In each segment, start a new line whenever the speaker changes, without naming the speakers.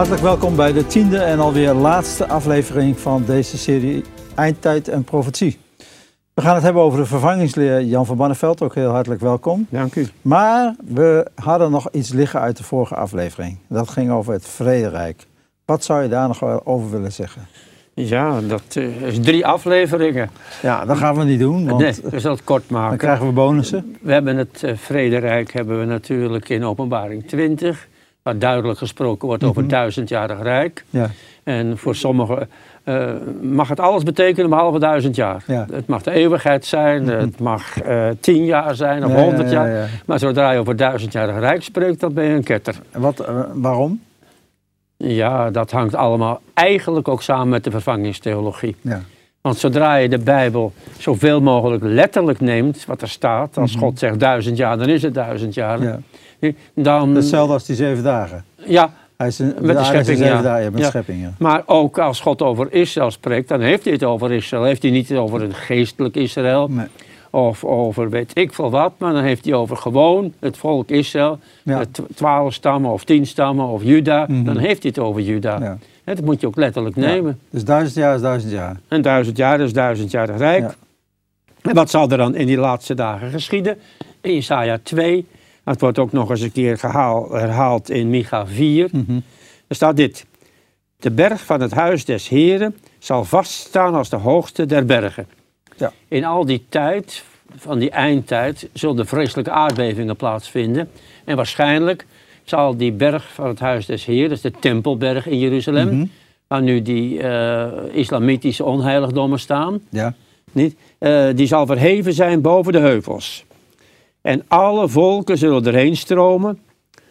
Hartelijk welkom bij de tiende en alweer laatste aflevering van deze serie Eindtijd en Profetie. We gaan het hebben over de vervangingsleer Jan van Banneveld, ook heel hartelijk welkom.
Dank u.
Maar we hadden nog iets liggen uit de vorige aflevering. Dat ging over het Vrederijk. Wat zou je daar nog over willen zeggen?
Ja, dat eh, is drie afleveringen.
Ja, dat gaan we niet doen, want
nee, we zullen het kort maken.
dan krijgen we bonussen.
We hebben het uh, Vrederijk hebben we natuurlijk in openbaring 20, waar duidelijk gesproken wordt over
Mhm.
duizendjarig rijk.
Ja,
En voor sommigen eh, mag het alles betekenen behalve duizend jaar.
Ja.
Het mag de eeuwigheid zijn, het mag eh, tien jaar zijn of honderd
ja,
jaar.
ja.
Maar zodra je over duizendjarig rijk spreekt, dan ben je een ketter.
En wat, eh, waarom?
Ja, dat hangt allemaal eigenlijk ook samen met de vervangingstheologie.
Ja.
Want zodra je de Bijbel zoveel mogelijk letterlijk neemt, wat er staat, als God zegt duizend jaar, dan is het duizend jaar.
Mhm. Ja.
Dan,
Hetzelfde als die zeven dagen.
ja,
Hij is een,
Met de schepping, ja.
dagen, ja, met
Ja.
schepping, ja.
maar ook als God over Israël spreekt, dan heeft hij het over Israël. Heeft hij niet over een geestelijk Israël
Nee.
of over weet ik veel wat, maar dan heeft hij over gewoon het volk Israël,
Ja.
tw- twaalf stammen of tien stammen of Juda.
Mhm.
Dan heeft hij het over Juda. Dat moet je ook letterlijk nemen.
Dus duizend jaar is duizend jaar.
En duizend jaar is duizend jaar rijk. En wat zal er dan in die laatste dagen geschieden? In Jesaja 2, dat wordt ook nog eens een keer gehaal, herhaald in Micha 4.
Mhm.
Er staat dit. De berg van het huis des Heren zal vaststaan als de hoogste der bergen.
Ja.
In al die tijd, van die eindtijd, zullen vreselijke aardbevingen plaatsvinden. En waarschijnlijk zal die berg van het huis des Heren, is de Tempelberg in Jeruzalem,
Mhm.
waar nu die eh, islamitische onheiligdommen staan,
Ja.
niet? Eh, die zal verheven zijn boven de heuvels. En alle volken zullen erheen stromen.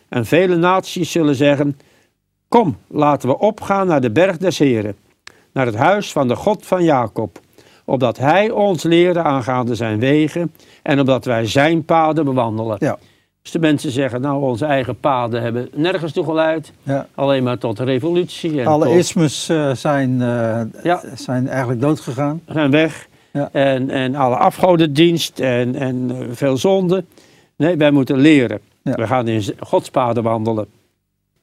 En vele naties zullen zeggen: Kom, laten we opgaan naar de berg des Heren, naar het huis van de God van Jacob, opdat Hij ons leren aangaande zijn wegen en opdat wij zijn paden bewandelen.
Ja.
Dus de mensen zeggen: Nou, onze eigen paden hebben nergens toe geleid,
ja.
alleen maar tot revolutie. En
Alle
tot-
ismes eh, zijn, eh,
Ja.
zijn eigenlijk doodgegaan.
zijn weg.
Ja.
En, en alle afgodendienst en, en eh, veel zonde. Nee, wij moeten leren.
Ja.
We gaan in z- Gods paden wandelen.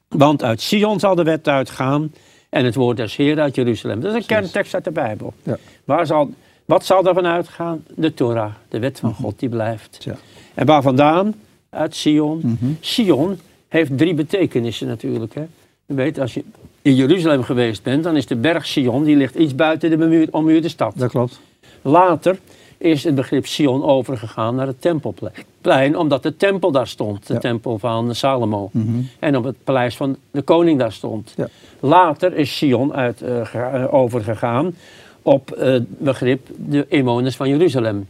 Want uit Sion zal de wet uitgaan en het woord des Heer uit Jeruzalem. Dat is een kerntekst uit de Bijbel.
Ja.
Waar zal, wat zal daarvan uitgaan? De Torah, de wet van God die blijft.
Ja.
En waar vandaan? Uit Sion.
Mhm.
Sion heeft drie betekenissen natuurlijk. Hè. Je weet, als je in Jeruzalem geweest bent, dan is de berg Sion, die ligt iets buiten de ommuurde stad.
Dat klopt.
Later is het begrip Sion overgegaan naar het tempelplein, omdat de tempel daar stond, de
Ja.
tempel van Salomo.
Mhm.
En op het paleis van de koning daar stond.
Ja.
Later is Sion uit, eh, eh, overgegaan op eh, het begrip de inwoners van Jeruzalem.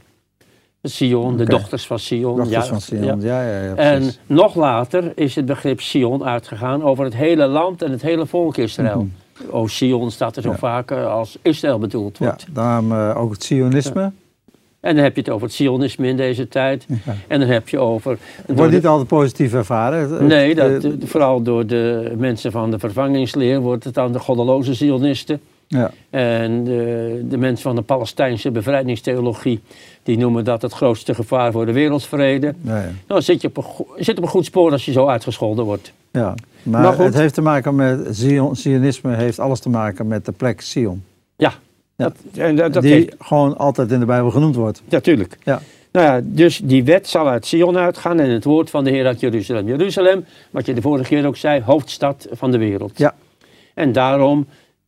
Sion, de dochters van Sion.
Dochters
ja,
van Sion.
ja.
Ja, ja, ja,
En nog later is het begrip Sion uitgegaan over het hele land en het hele volk Israël. O Sion staat er zo.
Ja.
vaak eh, als Israël bedoeld
Ja,
wordt.
daarom eh, ook het Sionisme.
En dan heb je het over het Sionisme in deze tijd.
Ja.
En dan heb je over.
Het wordt niet altijd positief ervaren.
Nee, dat, vooral door de mensen van de vervangingsleer wordt het aan de goddeloze Zionisten.
ja.
En de, de mensen van de Palestijnse bevrijdingstheologie, die noemen dat het grootste gevaar voor de wereldvrede.
Ja, ja.
Nou, zit je op een, zit op een goed spoor als je zo uitgescholden wordt.
Ja. Maar, het heeft te maken met Zion, Zionisme heeft alles te maken met de plek Sion.
Ja,
Ja.
Dat, en dat, dat
die
heeft-
gewoon altijd in de Bijbel genoemd wordt.
natuurlijk.
Ja.
Nou ja, dus die wet zal uit Sion uitgaan en het woord van de Heer uit Jeruzalem. Jeruzalem, wat je de vorige keer ook zei, hoofdstad van de wereld.
Ja.
En daarom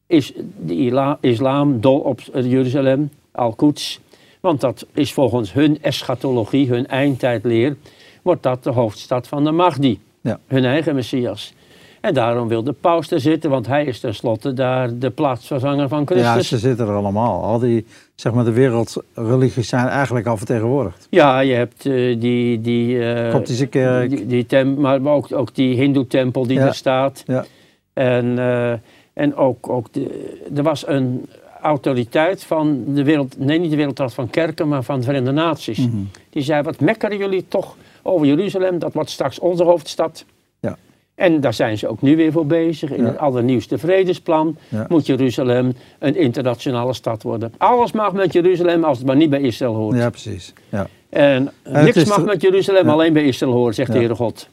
is de islam dol op Jeruzalem, Al-Quds. Want dat is volgens hun eschatologie, hun eindtijdleer, wordt dat de hoofdstad van de Mahdi.
Ja.
Hun eigen Messias. En daarom wil de paus er zitten, want hij is tenslotte daar de plaatsvervanger van
Ja,
Christus.
ze zitten er allemaal. Al die, zeg maar, de wereldreligies zijn eigenlijk al vertegenwoordigd.
Ja, je hebt eh, die, die, eh,
Koptische kerk.
die, die tem, maar ook, ook die hindoe-tempel die
Ja.
er staat.
Ja.
En, eh, en ook, ook de, er was een autoriteit van de wereld, nee niet de Wereldraad van Kerken, maar van de Verenigde Naties.
Mhm.
Die zei, wat mekkeren jullie toch over Jeruzalem, dat wordt straks onze hoofdstad.
Ja.
En daar zijn ze ook nu weer voor bezig. In
Ja.
het allernieuwste vredesplan
Ja.
moet Jeruzalem een internationale stad worden. Alles mag met Jeruzalem als het maar niet bij Israël hoort.
Ja, precies. Ja.
En niks mag met Jeruzalem alleen bij Israël horen, zegt de. Heere God.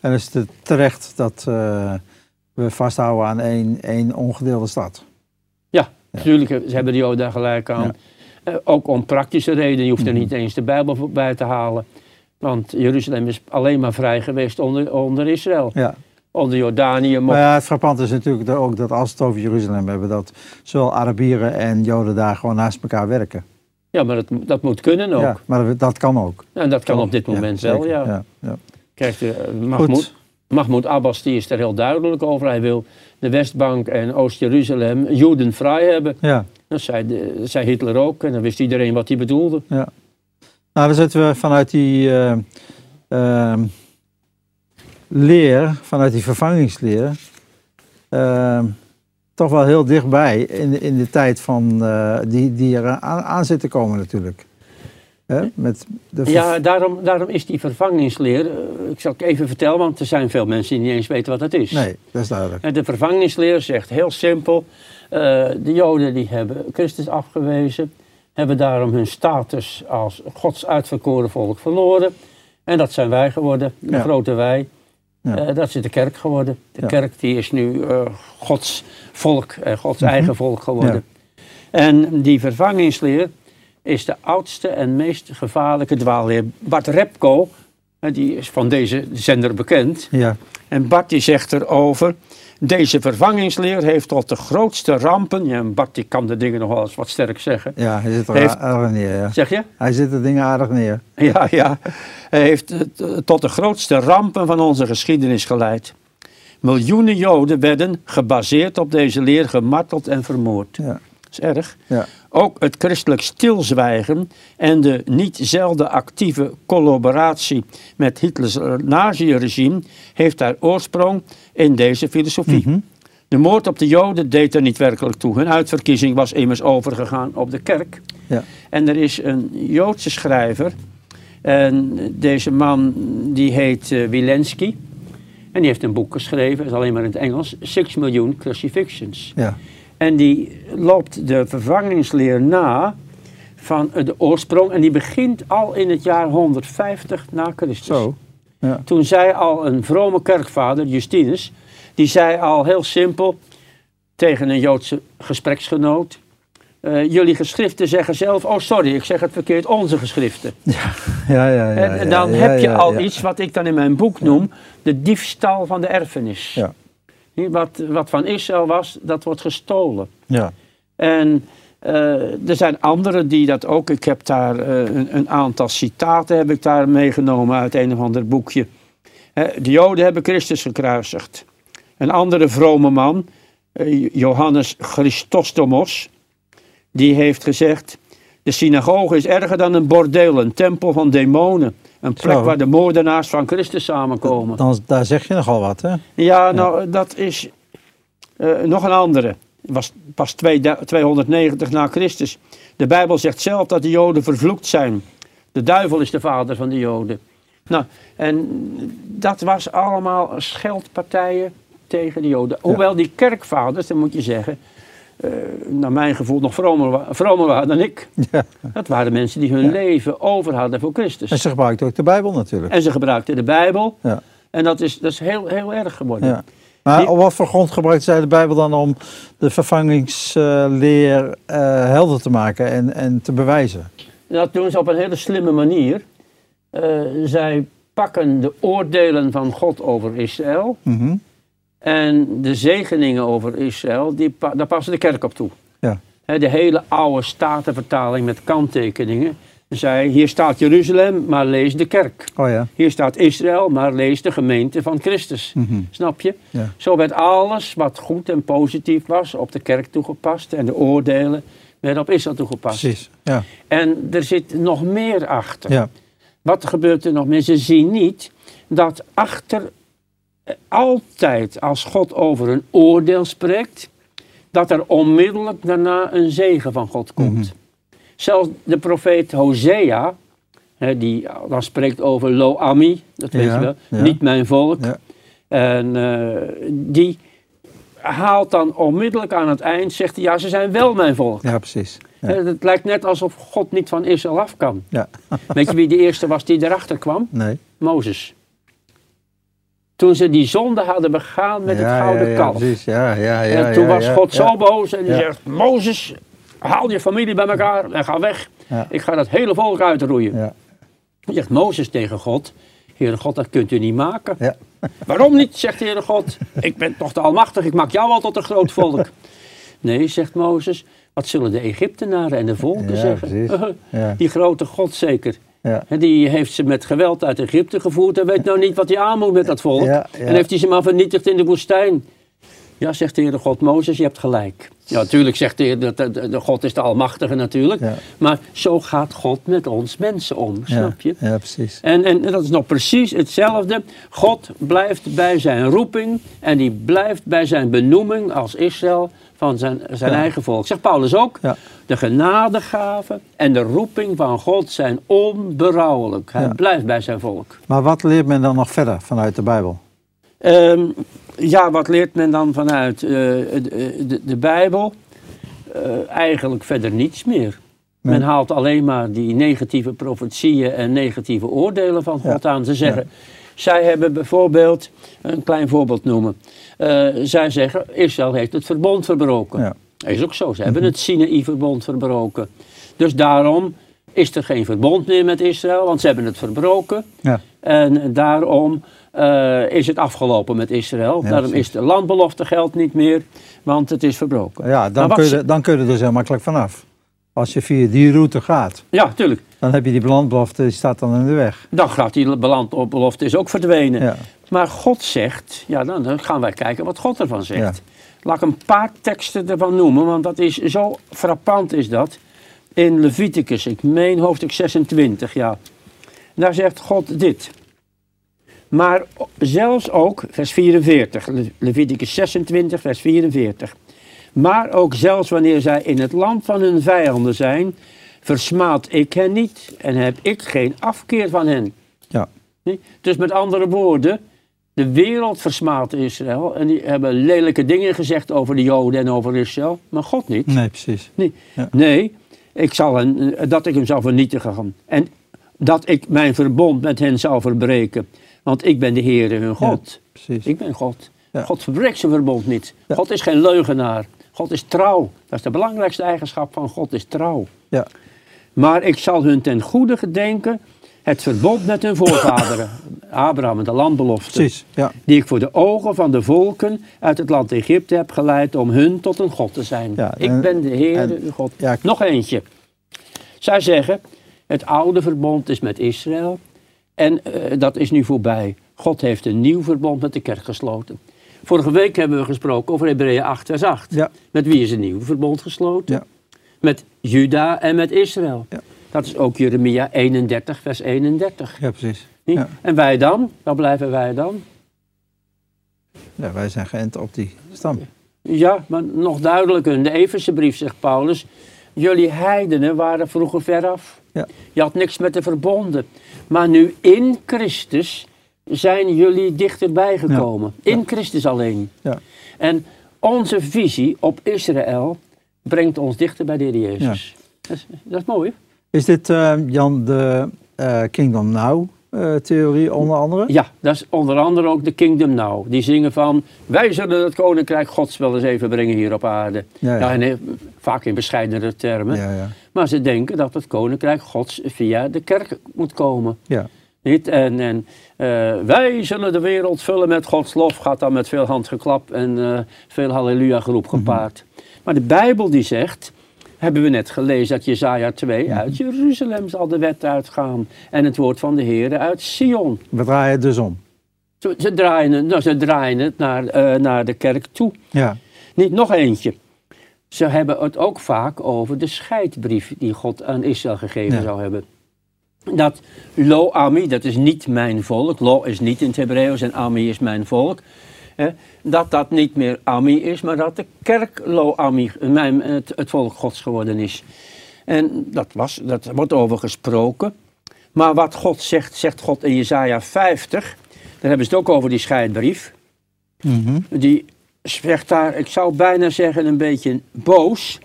En is het terecht dat, eh, we vasthouden aan één, één ongedeelde stad.
Ja, natuurlijk ze hebben de Joden daar gelijk aan. Eh, ook om praktische redenen. Je hoeft er
Mhm.
niet eens de Bijbel voor bij te halen. Want Jeruzalem is alleen maar vrij geweest onder, onder Israël.
Ja.
Onder Jordanië mocht
Maar ja, het frappante is natuurlijk ook dat als we het over Jeruzalem hebben, dat zowel Arabieren en Joden daar gewoon naast elkaar werken.
Ja, maar dat, dat moet kunnen ook.
Ja, maar dat, dat kan ook.
En dat kan op dit moment wel, ja.
ja, ja.
Kijk, eh, Mahmoud. Mahmoud Abbas die is er heel duidelijk over. Hij wil de Westbank en Oost-Jeruzalem jodenvrij hebben.
Ja,
Dat zei, zei Hitler ook en dan wist iedereen wat hij bedoelde.
ja. Nou, dan zitten we vanuit die ehm, leer, vanuit die vervangingsleer, ehm, toch wel heel dichtbij in, de- in de tijd van, eh, die, die er aan, aan zit te komen natuurlijk. Hè? Met de
Ja, daarom, daarom is die vervangingsleer, eh, ik zal het even vertellen, want er zijn veel mensen die niet eens weten wat dat is.
Nee, dat is duidelijk.
De vervangingsleer zegt heel simpel, de Joden die hebben Christus afgewezen, hebben daarom hun status als Gods uitverkoren volk verloren. En dat zijn wij geworden, de
Ja.
grote wij.
Ja.
Eh, dat is de kerk geworden. De
Ja.
kerk die is nu eh, Gods volk, eh, Gods
Mhm.
eigen volk geworden. En die vervangingsleer is de oudste en meest gevaarlijke dwaalleer. Bart Repko, die is van deze zender bekend.
Ja,
En Bart die zegt erover, deze vervangingsleer heeft tot de grootste rampen, ja, Bart die kan de dingen nog wel eens wat sterk zeggen.
ja hij zit er
Heeft-
aardig neer. Ja.
Zeg je?
Hij zit er dingen aardig neer.
Ja, ja. Hij heeft eh, tot de grootste rampen van onze geschiedenis geleid. Miljoenen Joden werden gebaseerd op deze leer gemarteld en vermoord.
Ja,
Dat is erg.
ja,
Ook het christelijk stilzwijgen en de niet zelden actieve collaboratie met Hitlers nazi-regime heeft haar oorsprong in deze filosofie.
Mhm.
De moord op de Joden deed er niet werkelijk toe. Hun uitverkiezing was immers overgegaan op de kerk.
ja.
En er is een Joodse schrijver. En deze man die heet eh, Wilensky. En die heeft een boek geschreven, het is alleen maar in het Engels. Six Million Crucifixions.
ja.
En die loopt de vervangingsleer na van de oorsprong. En die begint al in het jaar 150 na Christus.
Zo. Ja.
Toen zei al een vrome kerkvader, Justinus, die zei al heel simpel tegen een Joodse gespreksgenoot. eh, jullie geschriften zeggen zelf, oh sorry, ik zeg het verkeerd, onze geschriften.
Ja, ja, ja.
en, en
ja,
dan
ja,
heb je
ja,
al
ja.
iets wat ik dan in mijn boek noem, de diefstal van de erfenis.
Ja.
Wat, wat van Israël was, dat wordt gestolen.
Ja,
En eh, er zijn anderen die dat ook. Ik heb daar eh, een, een aantal citaten heb ik daar meegenomen uit een of ander boekje. De Joden hebben Christus gekruisigd. Een andere vrome man, eh, Johannes Christostomos, die heeft gezegd: de synagoge is erger dan een bordeel, een tempel van demonen. Een plek
Zo.
waar de moordenaars van Christus samenkomen.
dan, daar zeg je nogal wat, hè?
Ja, nou, dat is eh, nog een andere. Was pas twee- 290 na Christus. De Bijbel zegt zelf dat de Joden vervloekt zijn. De duivel is de vader van de Joden. Nou, en dat was allemaal scheldpartijen tegen de Joden. Hoewel die kerkvaders, dan moet je zeggen, eh, naar mijn gevoel nog vromer, wa- vromer waren dan ik.
Ja.
Dat waren mensen die hun leven over hadden voor Christus.
En ze gebruikt ook de Bijbel natuurlijk.
En ze gebruikten de Bijbel.
Ja.
En dat is, dat is heel, heel erg geworden.
Ja. Maar
Die-
op wat voor grond gebruikte zij de Bijbel dan om de vervangingsleer eh, helder te maken en, en te bewijzen?
Dat doen ze op een hele slimme manier. Eh, zij pakken de oordelen van God over Israël
Mhm.
En de zegeningen over Israël, die, daar passen de kerk op toe.
Ja.
De hele oude statenvertaling met kanttekeningen zei, hier staat Jeruzalem, maar lees de kerk.
Oh ja.
Hier staat Israël, maar lees de gemeente van Christus.
Mhm.
Snap je?
Ja.
Zo werd alles wat goed en positief was op de kerk toegepast en de oordelen werden op Israël toegepast.
Precies. Ja.
En er zit nog meer achter.
Ja.
Wat gebeurt er nog meer? Ze zien niet dat achter altijd als God over een oordeel spreekt, dat er onmiddellijk daarna een zegen van God komt.
Mhm.
Zelfs de profeet Hosea, hè, die dan spreekt over Lo Ami, dat weet
Ja,
je wel,
ja.
niet mijn volk.
Ja.
En eh, die haalt dan onmiddellijk aan het eind, zegt hij, ja ze zijn wel mijn volk.
ja, precies.
Het lijkt net alsof God niet van Israël af kan.
Ja.
Weet je wie de eerste was die erachter kwam?
Nee.
Mozes. Toen ze die zonde hadden begaan met het gouden
ja, ja,
kalf.
precies. Ja, ja, ja,
en toen
ja,
was
ja,
God
ja.
zo boos en die
Ja.
zegt, Mozes, haal je familie bij elkaar en ga weg.
Ja.
Ik ga dat hele volk uitroeien.
Ja,
Zegt Mozes tegen God, Heere God, dat kunt u niet maken.
ja.
Waarom niet, zegt de Heere God. Ik ben toch de Almachtig, ik maak jou al tot een groot volk. Nee, zegt Mozes, wat zullen de Egyptenaren en de volken
Ja,
zeggen?
precies. Ja.
Die grote God zeker.
Ja.
En die heeft ze met geweld uit Egypte gevoerd en weet nou niet wat hij aan moet met dat volk.
Ja, ja.
En heeft hij ze maar vernietigd in de woestijn. Ja, zegt de Heere God, Mozes, je hebt gelijk. Ja, natuurlijk zegt de Heer, de, de, de God is de Almachtige natuurlijk.
Ja.
Maar zo gaat God met ons mensen om, snap je?
Ja, precies.
En, en dat is nog precies hetzelfde. God blijft bij zijn roeping en die blijft bij zijn benoeming als Israël van zijn, zijn
Ja.
eigen volk. Zegt Paulus ook. De genadegave en de roeping van God zijn onberouwelijk. Hij blijft bij zijn volk.
Maar wat leert men dan nog verder vanuit de Bijbel?
Ehm, ja, wat leert men dan vanuit eh, de, de, de Bijbel? Eh, eigenlijk verder niets meer. Men haalt alleen maar die negatieve profetieën en negatieve oordelen van God
Ja.
aan. Ze zeggen, zij hebben bijvoorbeeld, een klein voorbeeld noemen. Eh, zij zeggen, Israël heeft het verbond verbroken.
Ja.
Dat is ook zo, ze hebben het Sinaï-verbond verbroken. Dus daarom is er geen verbond meer met Israël, want ze hebben het verbroken.
Ja.
En daarom eh, is het afgelopen met Israël.
Ja,
daarom
precies.
is de landbelofte geldt niet meer, want het is verbroken.
Ja, dan kun, je, dan kun je er dus heel makkelijk vanaf. Als je via die route gaat,
Ja, tuurlijk.
dan heb je die landbelofte, die staat dan in de weg.
Dan gaat die landbelofte is ook verdwenen.
Ja.
Maar God zegt, ja, dan, dan gaan wij kijken wat God ervan zegt. Laat ik een paar teksten ervan noemen, want dat is zo frappant is dat. In Leviticus, ik meen hoofdstuk 26, ja. Daar zegt God dit. Maar zelfs ook, vers 44, Le- Leviticus 26, vers 44. Maar ook zelfs wanneer zij in het land van hun vijanden zijn, versmaad ik hen niet en heb ik geen afkeer van hen.
Ja.
Nee? Dus met andere woorden, de wereld versmaadt Israël en die hebben lelijke dingen gezegd over de Joden en over Israël, maar God niet.
Nee, precies.
Nee,
Ja.
nee ik zal hen, eh, dat ik hem zou vernietigen en dat ik mijn verbond met hen zou verbreken. Want ik ben de Heere hun God.
Precies.
Ik ben God.
Ja.
God verbreekt zijn verbond niet.
Ja.
God is geen leugenaar. God is trouw. Dat is de belangrijkste eigenschap van God, is trouw.
Ja.
Maar ik zal hun ten goede gedenken het verbond met hun voorvaderen. Abraham en de landbelofte.
Precies, ja.
Die ik voor de ogen van de volken uit het land Egypte heb geleid om hun tot een God te zijn.
Ja,
ik
en-
ben de Heer,
en-
uw God.
ja.
Nog eentje. Zij zeggen, het oude verbond is met Israël en eh, dat is nu voorbij. God heeft een nieuw verbond met de kerk gesloten. Vorige week hebben we gesproken over Hebreeën 8 vers 8.
Ja.
Met wie is een nieuw verbond gesloten? Met Juda en met Israël.
Ja.
Dat is ook Jeremia 31 vers 31.
Ja, precies. Ja.
En wij dan? Waar blijven wij dan?
Ja, wij zijn geënt op die stam.
Ja, maar nog duidelijker. In de Everse brief zegt Paulus. Jullie heidenen waren vroeger veraf.
Ja.
Je had niks met de verbonden. Maar nu in Christus zijn jullie dichterbij gekomen. In Christus alleen.
Ja.
En onze visie op Israël brengt ons dichter bij de Heer Jezus. Dat, is, dat is mooi.
Is dit, eh, Jan, de eh, Kingdom Now eh, theorie onder andere?
Ja, dat is onder andere ook de Kingdom Now. Die zingen van, wij zullen het Koninkrijk Gods wel eens even brengen hier op aarde.
Ja, ja.
en, vaak in bescheidenere termen.
Ja.
Maar ze denken dat het Koninkrijk Gods via de kerk moet komen.
ja.
Niet? En, en wij zullen de wereld vullen met Gods lof. Gaat dan met veel handgeklap en veel halleluja geroep gepaard. Maar de Bijbel die zegt, hebben we net gelezen dat Jezaja 2 uit Jeruzalem zal de wet uitgaan. En het woord van de Heer uit Sion.
We draaien het dus om.
Ze, ze draaien, het- nou, ze draaien het naar, eh, naar de kerk toe.
Ja,
Niet nog eentje. Ze hebben het ook vaak over de scheidbrief die God aan Israël gegeven
Ja.
zou hebben. Dat Lo Ami, dat is niet mijn volk. Lo is niet in het Hebreeuws en Ami is mijn volk. Hè, dat dat niet meer Ami is, maar dat de kerk Lo Ami, mijn, het, het volk Gods geworden is. En dat, was, dat wordt over gesproken. Maar wat God zegt, zegt God in Jezaja 50. Daar hebben ze het ook over die scheidbrief
Mhm.
die zegt daar, ik zou bijna zeggen een beetje boos.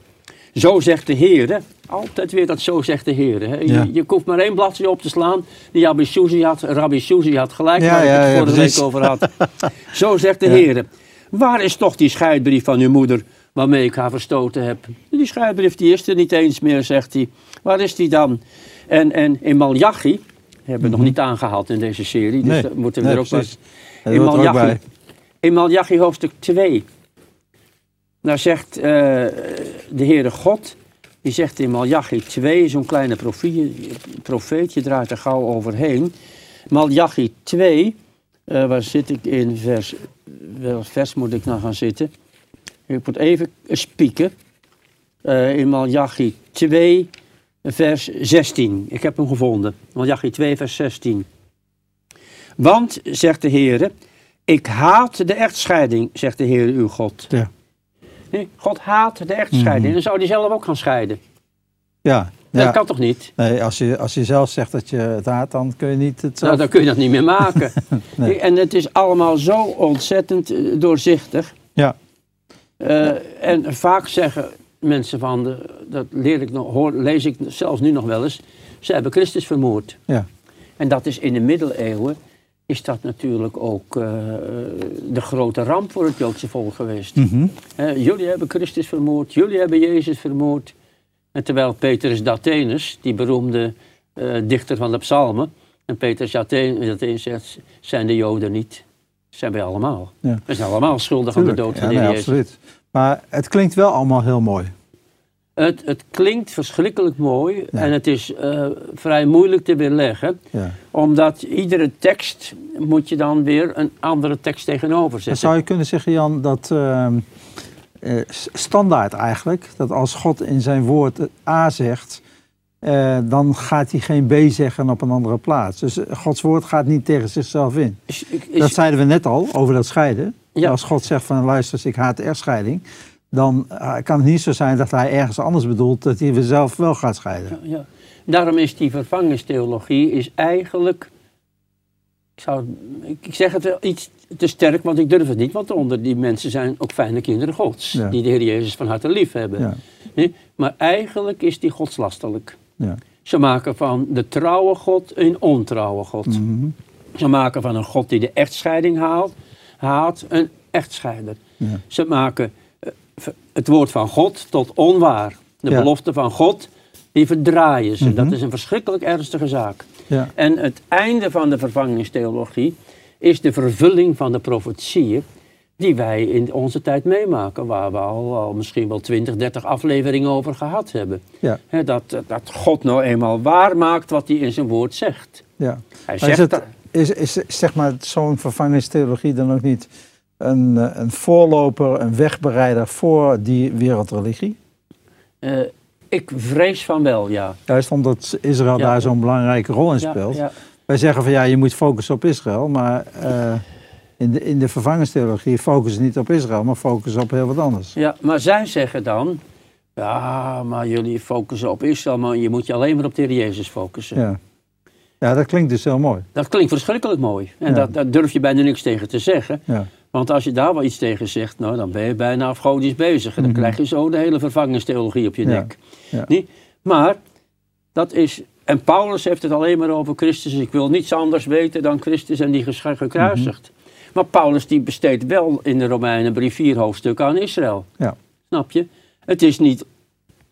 Zo zegt de Heer, Altijd weer dat zo zegt de Heer. Hè?
Ja.
Je, je hoeft maar één bladzijde op te slaan. Die Rabbi Susi had, Rabbi Susi had gelijk
Ja,
waar ik
ja,
het
ja,
vorige week over had. zo zegt de. Heer. Waar is toch die scheidbrief van uw moeder waarmee ik haar verstoten heb? Die scheidbrief die is er niet eens meer, zegt hij. Waar is die dan? En, en in Malachi, hebben we nog niet aangehaald in deze serie. Dus
Mhm. Nee,
daar moeten we
nee,
er ook
precies. bij.
in Malachi hoofdstuk 2. Daar zegt eh, de Heere God, die zegt in Malachi 2, zo'n kleine profie- profeet, je draait er gauw overheen. Malachi 2, eh, waar zit ik in vers, welk vers moet ik nou gaan zitten? Ik moet even spieken. Eh, in Malachi 2, vers 16. Ik heb hem gevonden. Malachi 2, vers 16. Want, zegt de Heere, ik haat de echtscheiding, zegt de Heer uw God.
Ja.
Nee, God haat de echtscheiding. Dan zou hij zelf ook gaan scheiden.
Ja.
Dat kan toch niet?
Nee, als je, als je zelf zegt dat je het haat, dan kun je niet het zelf...
Nou, dan kun je dat niet meer maken.
Nee.
En het is allemaal zo ontzettend eh, doorzichtig.
Ja.
Eh, en vaak zeggen mensen van, de, dat leer ik nog, hoor, lees ik zelfs nu nog wel eens, ze hebben Christus vermoord.
Ja.
En dat is in de middeleeuwen, is dat natuurlijk ook eh, de grote ramp voor het Joodse volk geweest.
Mhm.
Jullie hebben Christus vermoord, jullie hebben Jezus vermoord. En terwijl Petrus d'Athenus, die beroemde eh, dichter van de psalmen, en Petrus d'Athenus zegt, zijn de Joden niet. Zijn wij allemaal.
Ja.
We zijn allemaal schuldig aan de dood van
ja, nee,
Jezus.
absoluut. Maar het klinkt wel allemaal heel mooi.
Het, het klinkt verschrikkelijk mooi
Ja.
en het is eh, vrij moeilijk te weerleggen.
Ja.
Omdat iedere tekst moet je dan weer een andere tekst tegenover
Dan
zetten.
zou je kunnen zeggen, Jan, dat ehm, eh, standaard eigenlijk, dat als God in zijn woord A zegt, eh, dan gaat hij geen B zeggen op een andere plaats. Dus Gods woord gaat niet tegen zichzelf in.
Is- is-
Dat zeiden we net al, over dat scheiden.
Ja.
Als God zegt van luister, ik haat de echtscheiding, dan eh, kan het niet zo zijn dat hij ergens anders bedoelt dat hij zelf wel gaat scheiden.
Ja, ja. Daarom is die vervangingstheologie is eigenlijk, ik, zou, ik zeg het wel iets te sterk, want ik durf het niet, want onder die mensen zijn ook fijne kinderen gods,
Ja.
die de Heer Jezus van harte lief hebben.
Ja.
Nee? Maar eigenlijk is die godslastelijk.
Ja.
Ze maken van de trouwe God een ontrouwe God.
Mhm.
Ze maken van een God die de echtscheiding haalt, haat een echtscheider. Ze maken het woord van God tot onwaar. De
Ja.
belofte van God, die verdraaien ze.
Mhm.
Dat is een verschrikkelijk ernstige zaak.
Ja.
En het einde van de vervangingstheologie is de vervulling van de profetieën die wij in onze tijd meemaken, waar we al, al misschien wel 20, 30 afleveringen over gehad hebben.
Ja.
Dat, dat God nou eenmaal waar maakt wat hij in zijn woord zegt.
Ja.
Hij
Maar
zegt
is, het,
dat-
is, is zeg maar zo'n vervangingstheologie dan ook niet een, eh, een voorloper, een wegbereider voor die wereldreligie?
eh, ik vrees van wel, ja.
Juist omdat Israël
Ja.
daar zo'n belangrijke rol in speelt.
ja.
Wij zeggen van ja, je moet focussen op Israël, maar eh, in, de, in de vervangingstheologie focussen niet op Israël, maar focussen op heel wat anders.
Ja, maar zij zeggen dan, ja, maar jullie focussen op Israël, maar je moet je alleen maar op de Heer Jezus focussen.
Ja. ja, dat klinkt dus heel mooi.
Dat klinkt verschrikkelijk mooi. En
Ja.
dat, daar durf je bijna niks tegen te zeggen.
Ja.
Want als je daar wel iets tegen zegt, nou, dan ben je bijna afgodisch bezig. En dan
Mhm.
krijg je zo de hele vervangingstheologie op je nek.
Ja.
Niet? Maar, dat is... En Paulus heeft het alleen maar over Christus. Ik wil niets anders weten dan Christus en die gekruisigd.
Mhm.
Maar Paulus die besteedt wel in de Romeinenbrief vier hoofdstukken aan Israël.
Ja.
Snap je? Het is niet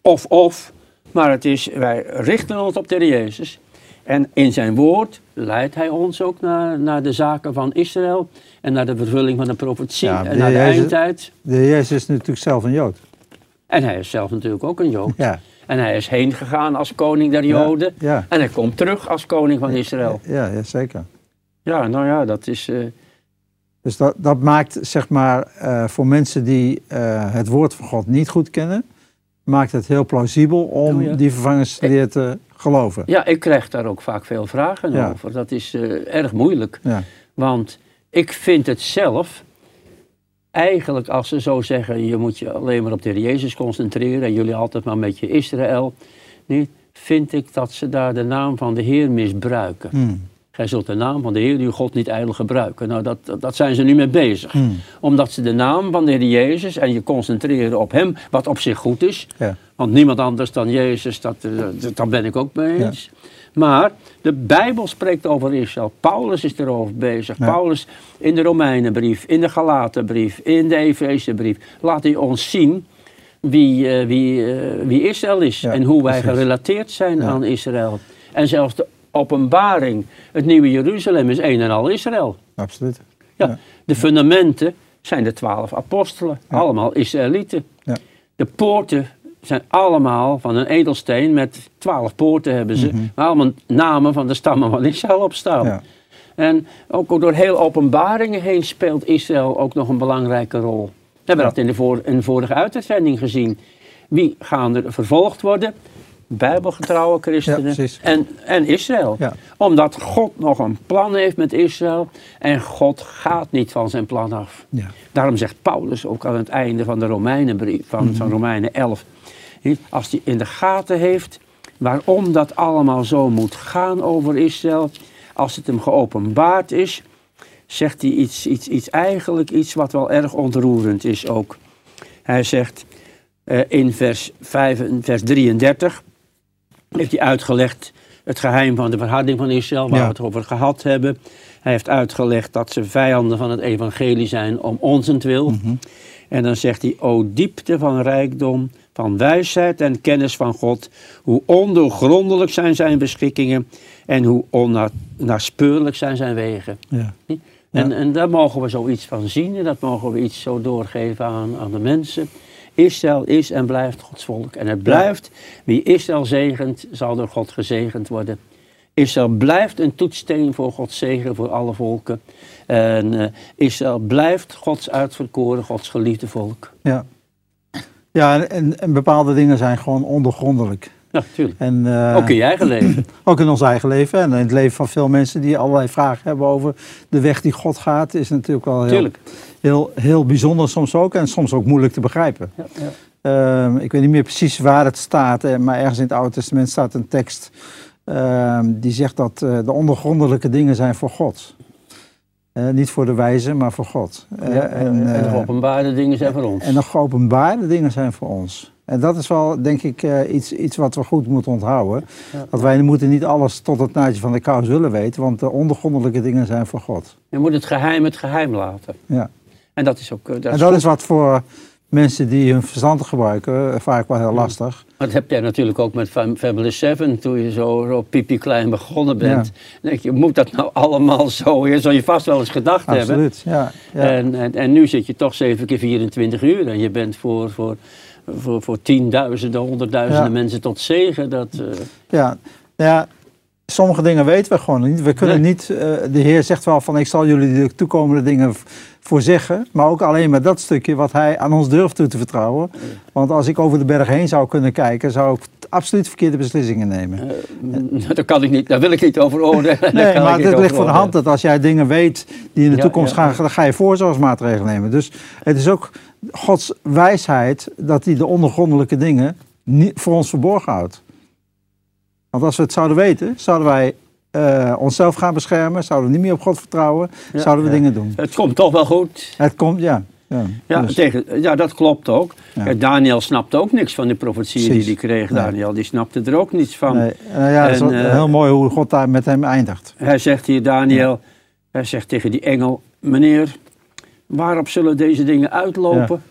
of-of, maar het is, wij richten ons op de Jezus. En in zijn woord leidt hij ons ook naar, naar de zaken van Israël en naar de vervulling van de profetie
Ja,
en naar de
Jezus-
eindtijd.
De Heer Jezus is natuurlijk zelf een Jood.
En hij is zelf natuurlijk ook een Jood.
Ja,
En hij is heen gegaan als koning der Joden.
ja.
En hij komt terug als koning van Israël.
ja, ja zeker.
Ja, nou ja, dat is... eh,
Dus dat, dat maakt, zeg maar, eh, voor mensen die eh, het woord van God niet goed kennen, maakt het heel plausibel om
Oh
die vervangingsleer te geloven.
ja, ik krijg daar ook vaak veel vragen
Ja.
over. Dat is eh, erg moeilijk.
Ja.
Want ik vind het zelf, eigenlijk als ze zo zeggen, je moet je alleen maar op de Heer Jezus concentreren en jullie altijd maar met je Israël, niet, vind ik dat ze daar de naam van de Heer misbruiken.
Hmm.
Gij zult de naam van de Heer uw God niet ijdel gebruiken. Nou, dat, dat, zijn ze nu mee bezig.
Hmm.
Omdat ze de naam van de Heer Jezus en je concentreren op Hem, wat op zich goed is.
Ja.
Want niemand anders dan Jezus, dat, eh, dat, daar ben ik ook mee eens. Maar de Bijbel spreekt over Israël. Paulus is erover bezig.
Ja.
Paulus in de Romeinenbrief, in de Galatenbrief, in de Efezebrief. Laat hij ons zien wie, eh, wie, eh, wie Israël is.
Ja,
en hoe wij
precies.
gerelateerd zijn
Ja.
aan Israël. En zelfs de openbaring, het nieuwe Jeruzalem is een en al Israël.
Absoluut.
Ja,
Ja.
De fundamenten zijn de twaalf apostelen,
Ja.
allemaal Israëlieten.
Ja.
De poorten zijn allemaal van een edelsteen met twaalf poorten hebben ze,
Mhm.
waar allemaal namen van de stammen van Israël op staan.
Ja.
En ook door heel openbaringen heen speelt Israël ook nog een belangrijke rol. We hebben dat in de, voor, in de vorige uitzending gezien. Wie gaan er vervolgd worden? Bijbelgetrouwe christenen
Ja,
en, en Israël.
Ja.
Omdat God nog een plan heeft met Israël en God gaat niet van zijn plan af.
Ja.
Daarom zegt Paulus ook aan het einde van de Romeinenbrief, van,
Mhm.
van Romeinen 11. Als hij in de gaten heeft waarom dat allemaal zo moet gaan over Israël, als het hem geopenbaard is, zegt hij iets, iets, iets eigenlijk iets wat wel erg ontroerend is ook. Hij zegt eh, in vers, 5, en vers 33, heeft hij uitgelegd het geheim van de verharding van Israël, waar
Ja.
we het over gehad hebben. Hij heeft uitgelegd dat ze vijanden van het evangelie zijn om onzentwil.
Mhm.
En dan zegt hij, o diepte van rijkdom, van wijsheid en kennis van God, hoe ondoorgrondelijk zijn zijn beschikkingen en hoe onnaspeurlijk zijn zijn wegen.
Ja.
En, en daar mogen we zoiets van zien en dat mogen we iets zo doorgeven aan, aan de mensen. Israël is en blijft Gods volk. En het blijft, wie Israël zegent, zal door God gezegend worden. Israël blijft een toetssteen voor Gods zegen voor alle volken. En eh, Israël blijft Gods uitverkoren, Gods geliefde volk.
Ja, ja en, en bepaalde dingen zijn gewoon ondergrondelijk.
Ja, natuurlijk.
En, eh,
Ook in je eigen leven.
ook in ons eigen leven en in het leven van veel mensen die allerlei vragen hebben over de weg die God gaat, is natuurlijk wel heel,
Tuurlijk.
Heel, heel bijzonder soms ook en soms ook moeilijk te begrijpen.
Ja, ja.
Ehm, ik weet niet meer precies waar het staat, maar ergens in het Oude Testament staat een tekst ehm, die zegt dat eh, de ondergrondelijke dingen zijn voor God. Eh, niet voor de wijze, maar voor God. Eh,
Ja, en, en de geopenbaarde dingen zijn voor ons.
en de geopenbaarde dingen zijn voor ons. En dat is wel, denk ik, iets, iets wat we goed moeten onthouden.
Ja.
Dat wij moeten niet alles tot het naadje van de kous willen weten, want de ondergrondelijke dingen zijn voor God.
Je moet het geheim het geheim laten.
Ja.
En dat is ook... eh, Dat
en dat is wat voor mensen die hun verstand gebruiken eh, vaak wel heel lastig.
Dat heb jij natuurlijk ook met Fabulous 7 toen je zo, zo piepie klein begonnen bent. Dan denk je, moet dat nou allemaal zo? Je zal je vast wel eens gedacht hebben.
Absoluut, ja. ja.
En, en, en nu zit je toch 7 keer 24 uur en je bent voor, voor, voor, voor tienduizenden, honderdduizenden
Ja.
mensen tot zegen. Dat, eh,
Ja, ja, sommige dingen weten we gewoon niet. We kunnen
Nee.
niet, eh, de Heer zegt wel van ik zal jullie de toekomende dingen v- voorzeggen. Maar ook alleen maar dat stukje wat hij aan ons durft toe te vertrouwen. Want als ik over de berg heen zou kunnen kijken, zou ik absoluut verkeerde beslissingen nemen.
eh, daar, kan ik niet, daar wil ik niet over oordelen.
Nee,
kan
maar het ligt voor de hand dat als jij dingen weet die in de
Ja,
toekomst
ja,
gaan, dan ga je voorzorgsmaatregelen nemen. Dus het is ook Gods wijsheid dat hij de ondergrondelijke dingen niet voor ons verborgen houdt. Want als we het zouden weten, zouden wij eh, onszelf gaan beschermen, zouden we niet meer op God vertrouwen,
Ja,
zouden we
ja.
dingen doen.
Het komt toch wel goed.
Het komt, ja. Ja,
Ja,
dus-
tegen, ja dat klopt ook.
Ja.
Daniel snapte ook niks van de profetieën die hij kreeg.
Nee.
Daniel, die snapte er ook niets van.
nee, nou ja, het is
En,
wel
eh,
heel mooi hoe God daar met hem eindigt.
Hij zegt hier, Daniel, hij zegt tegen die engel, meneer, waarop zullen deze dingen uitlopen?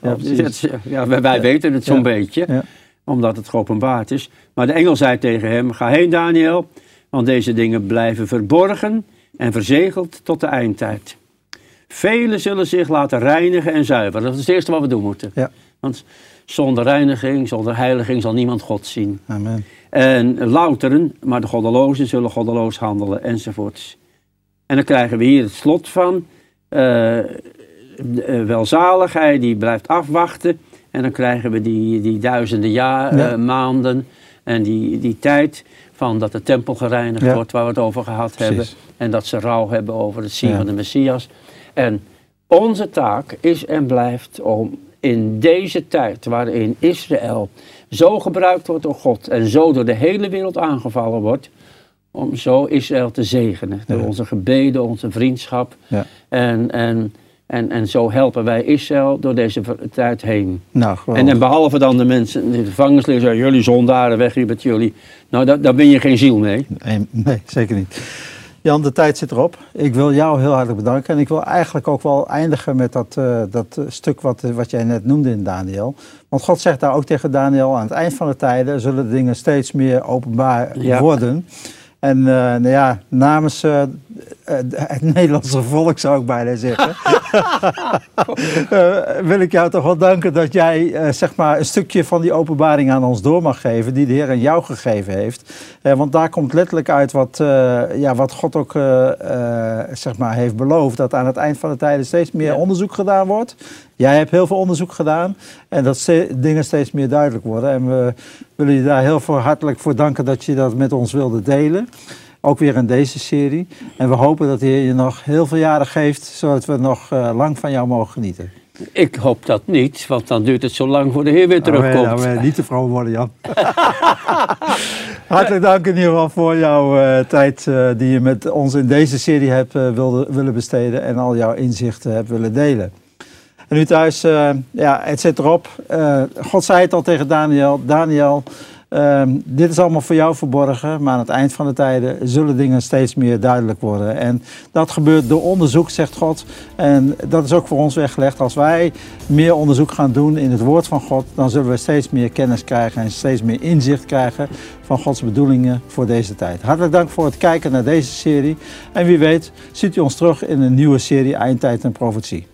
Ja,
wij, wij weten het zo'n beetje,
Ja.
Omdat het geopenbaard is. Maar de engel zei tegen hem, ga heen Daniel, want deze dingen blijven verborgen en verzegeld tot de eindtijd. Velen zullen zich laten reinigen en zuiveren. Dat is het eerste wat we doen moeten.
Ja.
Want zonder reiniging, zonder heiliging zal niemand God zien.
Amen.
En louteren, maar de goddelozen zullen goddeloos handelen, enzovoorts. En dan krijgen we hier het slot van. eh, welzaligheid die blijft afwachten. En dan krijgen we die, die duizenden jaar,
Ja.
eh, maanden en die, die tijd van dat de tempel gereinigd
Ja.
wordt, waar we het over gehad hebben. En dat ze rouw hebben over het zien
Ja.
van de Messias. En onze taak is en blijft om in deze tijd waarin Israël zo gebruikt wordt door God en zo door de hele wereld aangevallen wordt, om zo Israël te zegenen. Door onze gebeden, onze vriendschap.
Ja.
En, en, en, en zo helpen wij Israël door deze tijd heen.
Nou.
En, en behalve dan de mensen, de gevangenisleer zeggen, jullie zondaren, weg hier met jullie. Nou, daar, daar ben je geen ziel mee.
Nee, nee, zeker niet. Jan, de tijd zit erop. Ik wil jou heel hartelijk bedanken. En ik wil eigenlijk ook wel eindigen met dat, eh, dat stuk wat, eh, wat jij net noemde in Daniel. Want God zegt daar ook tegen Daniel, aan het eind van de tijden zullen de dingen steeds meer openbaar
Ja.
worden. En eh, nou ja, namens eh, het Nederlandse volk zou ik bijna zeggen, eh, wil ik jou toch wel danken dat jij eh, zeg maar een stukje van die openbaring aan ons door mag geven, die de Heer aan jou gegeven heeft. Want daar komt letterlijk uit wat, ja, wat God ook zeg maar heeft beloofd, dat aan het eind van de tijden steeds meer
Ja.
onderzoek gedaan wordt. Jij hebt heel veel onderzoek gedaan en dat ste- dingen steeds meer duidelijk worden. En we willen je daar heel hartelijk voor danken dat je dat met ons wilde delen. Ook weer in deze serie. En we hopen dat de Heer je nog heel veel jaren geeft, zodat we nog eh, lang van jou mogen genieten.
Ik hoop dat niet, want dan duurt het zo lang voor de Heer weer terugkomt.
Nou, eh, niet te vroom worden, Jan. Hartelijk dank in ieder geval voor jouw eh, tijd eh, die je met ons in deze serie hebt wilde, willen besteden en al jouw inzichten hebt willen delen. En nu thuis, ja, het zit erop. God zei het al tegen Daniel. Daniel, ehm, dit is allemaal voor jou verborgen, maar aan het eind van de tijden zullen dingen steeds meer duidelijk worden. En dat gebeurt door onderzoek, zegt God. En dat is ook voor ons weggelegd. Als wij meer onderzoek gaan doen in het woord van God, dan zullen we steeds meer kennis krijgen en steeds meer inzicht krijgen van Gods bedoelingen voor deze tijd. Hartelijk dank voor het kijken naar deze serie. En wie weet, ziet u ons terug in een nieuwe serie Eindtijd en Profetie.